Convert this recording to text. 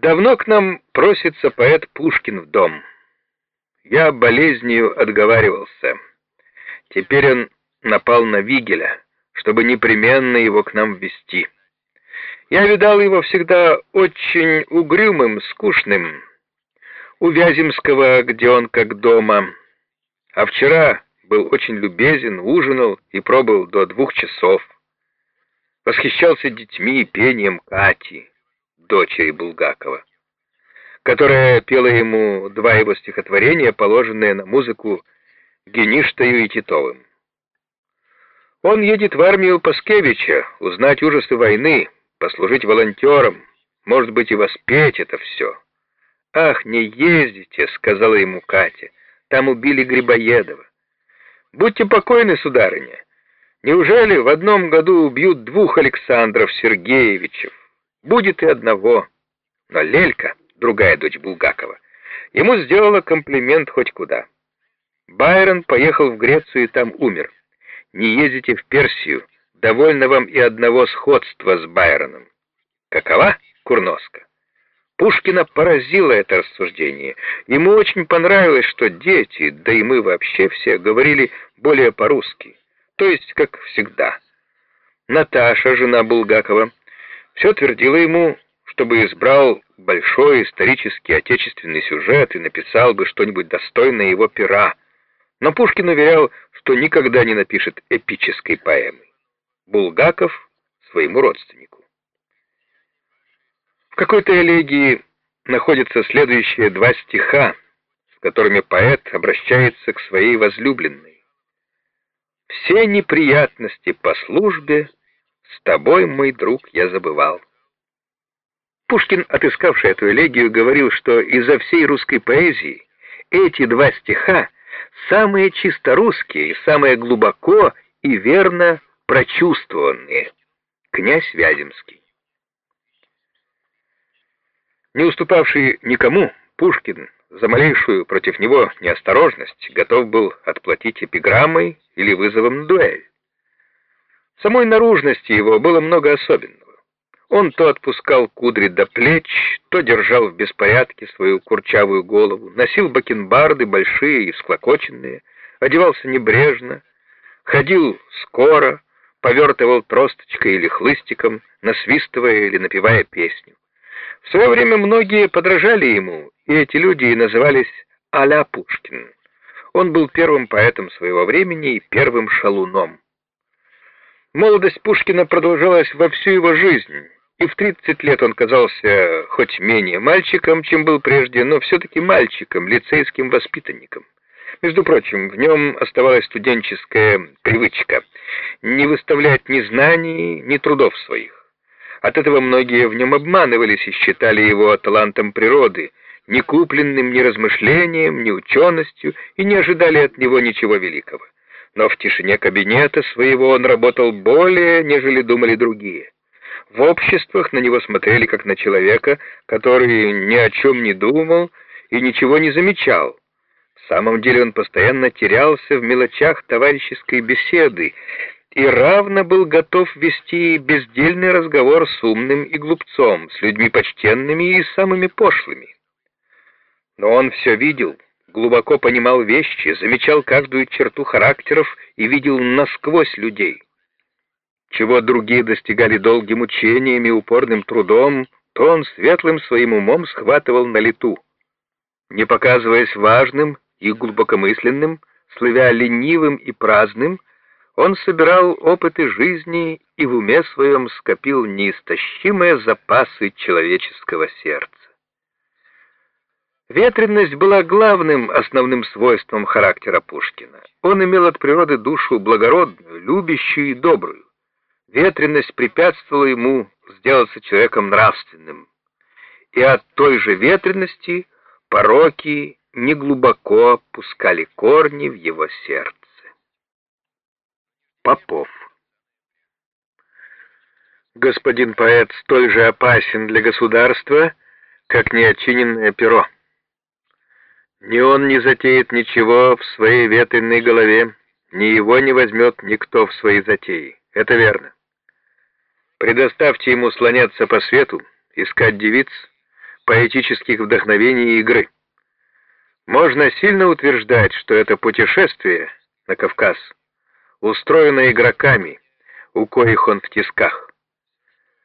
Давно к нам просится поэт Пушкин в дом. Я болезнью отговаривался. Теперь он напал на Вигеля, чтобы непременно его к нам ввести. Я видал его всегда очень угрюмым, скучным. У Вяземского, где он как дома. А вчера был очень любезен, ужинал и пробыл до двух часов. Восхищался детьми и пением Кати дочери Булгакова, которая пела ему два его стихотворения, положенные на музыку Геништою и Титовым. Он едет в армию Паскевича, узнать ужасы войны, послужить волонтером, может быть, и воспеть это все. «Ах, не ездите», — сказала ему Катя, — «там убили Грибоедова». «Будьте покойны, сударыня. Неужели в одном году убьют двух Александров Сергеевичев? Будет и одного. Но Лелька, другая дочь Булгакова, ему сделала комплимент хоть куда. Байрон поехал в Грецию и там умер. Не ездите в Персию, довольно вам и одного сходства с Байроном. Какова курноска? Пушкина поразило это рассуждение. Ему очень понравилось, что дети, да и мы вообще все, говорили более по-русски, то есть как всегда. Наташа, жена Булгакова, все твердила ему, чтобы избрал большой исторический отечественный сюжет и написал бы что-нибудь достойное его пера. Но Пушкин уверял, что никогда не напишет эпической поэмы. Булгаков своему родственнику. В какой-то элегии находятся следующие два стиха, с которыми поэт обращается к своей возлюбленной. «Все неприятности по службе с тобой, мой друг, я забывал. Пушкин, отыскавший эту элегию, говорил, что изо всей русской поэзии эти два стиха самые чисто русские и самые глубоко и верно прочувствованные. Князь Вяземский. Не уступавший никому, Пушкин за малейшую против него неосторожность готов был отплатить эпиграммой или вызовом на дуэль. В самой наружности его было много особенного. Он то отпускал кудри до плеч, то держал в беспорядке свою курчавую голову, носил бакенбарды большие и всклокоченные, одевался небрежно, ходил скоро, повертывал тросточкой или хлыстиком, насвистывая или напевая песню. В свое время многие подражали ему, и эти люди и назывались а Пушкин. Он был первым поэтом своего времени и первым шалуном. Молодость Пушкина продолжалась во всю его жизнь, и в 30 лет он казался хоть менее мальчиком, чем был прежде, но все-таки мальчиком, лицейским воспитанником. Между прочим, в нем оставалась студенческая привычка не выставлять ни знаний, ни трудов своих. От этого многие в нем обманывались и считали его талантом природы, не купленным ни размышлением, ни ученостью, и не ожидали от него ничего великого но в тишине кабинета своего он работал более, нежели думали другие. В обществах на него смотрели как на человека, который ни о чем не думал и ничего не замечал. В самом деле он постоянно терялся в мелочах товарищеской беседы и равно был готов вести бездельный разговор с умным и глупцом, с людьми почтенными и самыми пошлыми. Но он все видел — глубоко понимал вещи, замечал каждую черту характеров и видел насквозь людей. Чего другие достигали долгим учением и упорным трудом, то он светлым своим умом схватывал на лету. Не показываясь важным и глубокомысленным, слывя ленивым и праздным, он собирал опыты жизни и в уме своем скопил неистощимые запасы человеческого сердца. Ветренность была главным основным свойством характера Пушкина. Он имел от природы душу благородную, любящую и добрую. Ветренность препятствовала ему сделаться человеком нравственным. И от той же ветренности пороки неглубоко пускали корни в его сердце. Попов Господин поэт столь же опасен для государства, как неочиненное перо. Ни он не затеет ничего в своей ветреной голове, ни его не возьмет никто в свои затеи. Это верно. Предоставьте ему слоняться по свету, искать девиц, поэтических вдохновений и игры. Можно сильно утверждать, что это путешествие на Кавказ устроено игроками, у коих он в тисках.